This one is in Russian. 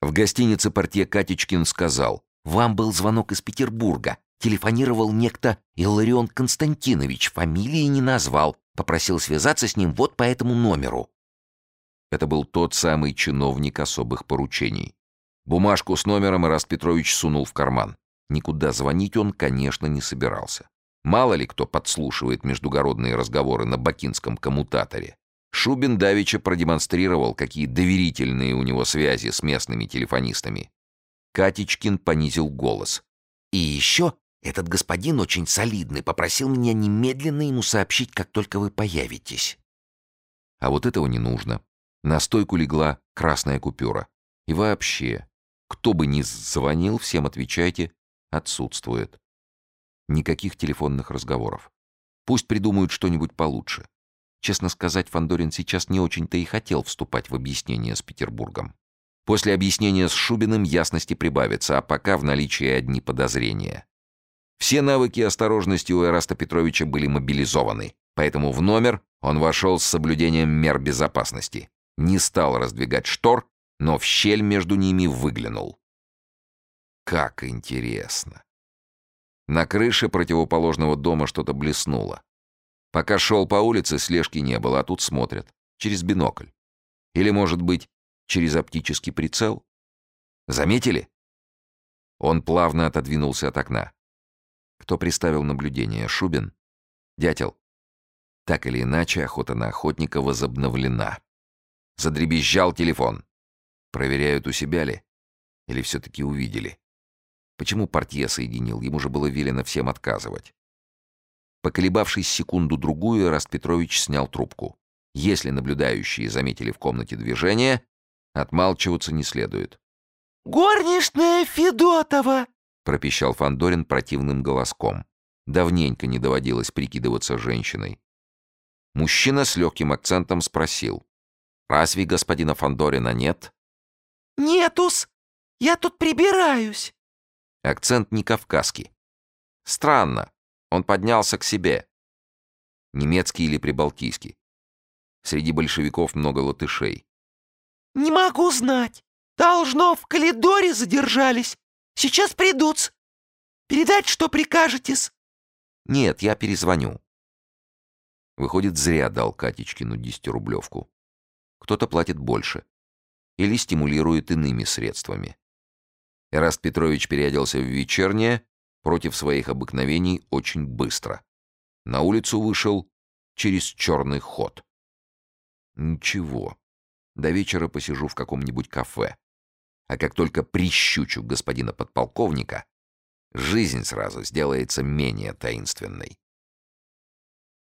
В гостинице портье Катечкин сказал, «Вам был звонок из Петербурга. Телефонировал некто Илларион Константинович, фамилии не назвал. Попросил связаться с ним вот по этому номеру». Это был тот самый чиновник особых поручений. Бумажку с номером Ираст Петрович сунул в карман. Никуда звонить он, конечно, не собирался. Мало ли кто подслушивает междугородные разговоры на бакинском коммутаторе. Шубин давеча продемонстрировал, какие доверительные у него связи с местными телефонистами. Катечкин понизил голос. «И еще этот господин очень солидный, попросил меня немедленно ему сообщить, как только вы появитесь». А вот этого не нужно. На стойку легла красная купюра. И вообще, кто бы ни звонил, всем отвечайте, отсутствует. Никаких телефонных разговоров. Пусть придумают что-нибудь получше. Честно сказать, Фандорин сейчас не очень-то и хотел вступать в объяснение с Петербургом. После объяснения с Шубиным ясности прибавится, а пока в наличии одни подозрения. Все навыки осторожности у Эраста Петровича были мобилизованы, поэтому в номер он вошел с соблюдением мер безопасности. Не стал раздвигать штор, но в щель между ними выглянул. Как интересно. На крыше противоположного дома что-то блеснуло. Пока шел по улице, слежки не было, а тут смотрят. Через бинокль. Или, может быть, через оптический прицел? Заметили? Он плавно отодвинулся от окна. Кто приставил наблюдение? Шубин? Дятел? Так или иначе, охота на охотника возобновлена. Задребезжал телефон. Проверяют, у себя ли? Или все-таки увидели? Почему портье соединил? Ему же было велено всем отказывать. Поколебавшись секунду-другую, Раст Петрович снял трубку. Если наблюдающие заметили в комнате движение, отмалчиваться не следует. «Горничная Федотова!» — пропищал Фандорин противным голоском. Давненько не доводилось прикидываться женщиной. Мужчина с легким акцентом спросил. «Разве господина Фандорина нет?» «Нетус! Я тут прибираюсь!» Акцент не кавказский. «Странно. Он поднялся к себе. Немецкий или прибалтийский. Среди большевиков много латышей. «Не могу знать. Должно, в коридоре задержались. Сейчас придут. Передать, что прикажете-с?» «Нет, я перезвоню». Выходит, зря дал Катечкину десятирублевку. Кто-то платит больше. Или стимулирует иными средствами. Эраст Петрович переоделся в вечернее против своих обыкновений очень быстро. На улицу вышел через черный ход. Ничего. До вечера посижу в каком-нибудь кафе. А как только прищучу господина подполковника, жизнь сразу сделается менее таинственной.